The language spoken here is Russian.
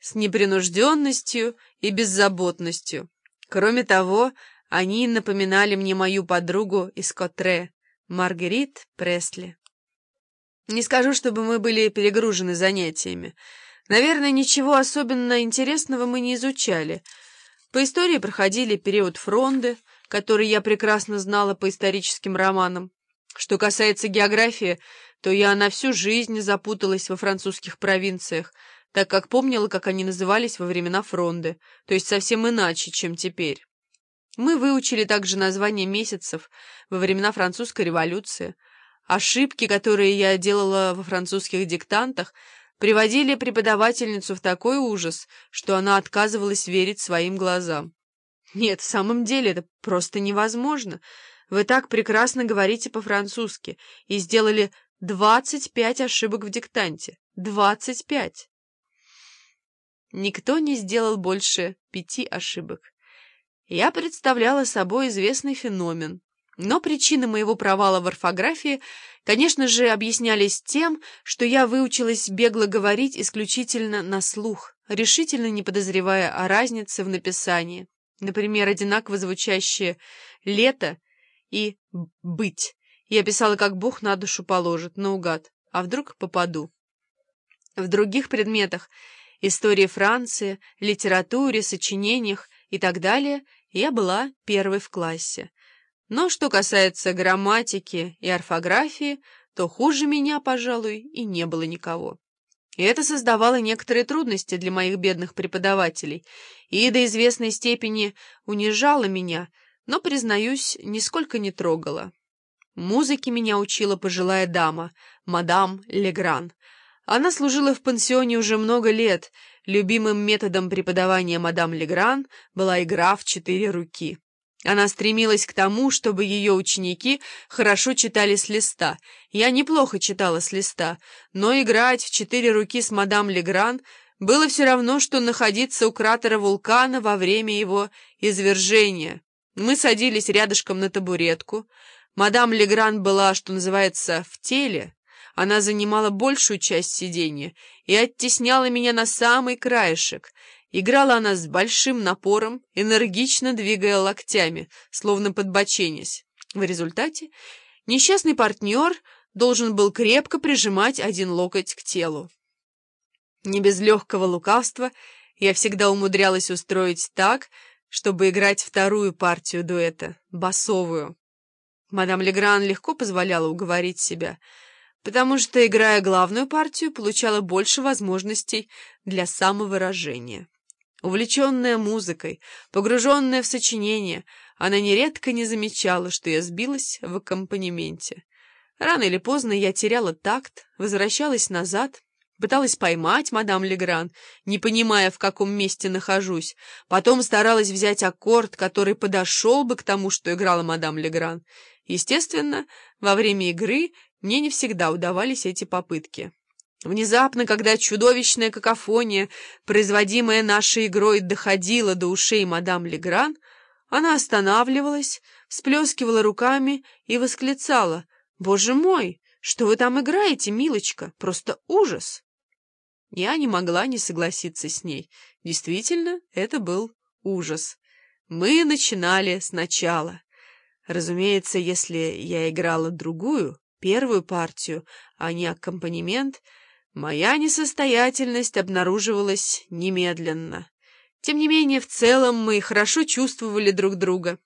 с непринужденностью и беззаботностью. Кроме того, они напоминали мне мою подругу из Котре, Маргарит Пресли. Не скажу, чтобы мы были перегружены занятиями. Наверное, ничего особенно интересного мы не изучали. По истории проходили период фронды, который я прекрасно знала по историческим романам. Что касается географии, то я на всю жизнь запуталась во французских провинциях, так как помнила, как они назывались во времена фронды, то есть совсем иначе, чем теперь. Мы выучили также названия месяцев во времена французской революции. Ошибки, которые я делала во французских диктантах, приводили преподавательницу в такой ужас, что она отказывалась верить своим глазам. Нет, в самом деле это просто невозможно. Вы так прекрасно говорите по-французски и сделали двадцать пять ошибок в диктанте. Двадцать пять! Никто не сделал больше пяти ошибок. Я представляла собой известный феномен, но причины моего провала в орфографии, конечно же, объяснялись тем, что я выучилась бегло говорить исключительно на слух, решительно не подозревая о разнице в написании. Например, одинаково звучащие «лето» и «быть». Я писала, как Бог на душу положит, наугад, а вдруг попаду. В других предметах истории Франции, литературе, сочинениях и так далее, я была первой в классе. Но что касается грамматики и орфографии, то хуже меня, пожалуй, и не было никого. И это создавало некоторые трудности для моих бедных преподавателей и до известной степени унижало меня, но, признаюсь, нисколько не трогало. Музыке меня учила пожилая дама, мадам Легран, она служила в пансионе уже много лет. Любимым методом преподавания мадам Легран была игра в четыре руки. Она стремилась к тому, чтобы ее ученики хорошо читали с листа. Я неплохо читала с листа, но играть в четыре руки с мадам Легран было все равно, что находиться у кратера вулкана во время его извержения. Мы садились рядышком на табуретку. Мадам Легран была, что называется, в теле. Она занимала большую часть сиденья и оттесняла меня на самый краешек. Играла она с большим напором, энергично двигая локтями, словно подбоченясь. В результате несчастный партнер должен был крепко прижимать один локоть к телу. Не без легкого лукавства я всегда умудрялась устроить так, чтобы играть вторую партию дуэта, басовую. Мадам Легран легко позволяла уговорить себя — потому что, играя главную партию, получала больше возможностей для самовыражения. Увлеченная музыкой, погруженная в сочинение, она нередко не замечала, что я сбилась в аккомпанементе. Рано или поздно я теряла такт, возвращалась назад, пыталась поймать мадам Легран, не понимая, в каком месте нахожусь, потом старалась взять аккорд, который подошел бы к тому, что играла мадам Легран. Естественно, во время игры мне не всегда удавались эти попытки. Внезапно, когда чудовищная какофония, производимая нашей игрой, доходила до ушей мадам Легран, она останавливалась, всплескивала руками и восклицала «Боже мой, что вы там играете, милочка? Просто ужас!» Я не могла не согласиться с ней. Действительно, это был ужас. Мы начинали сначала. Разумеется, если я играла другую, первую партию, а не аккомпанемент, моя несостоятельность обнаруживалась немедленно. Тем не менее, в целом мы хорошо чувствовали друг друга.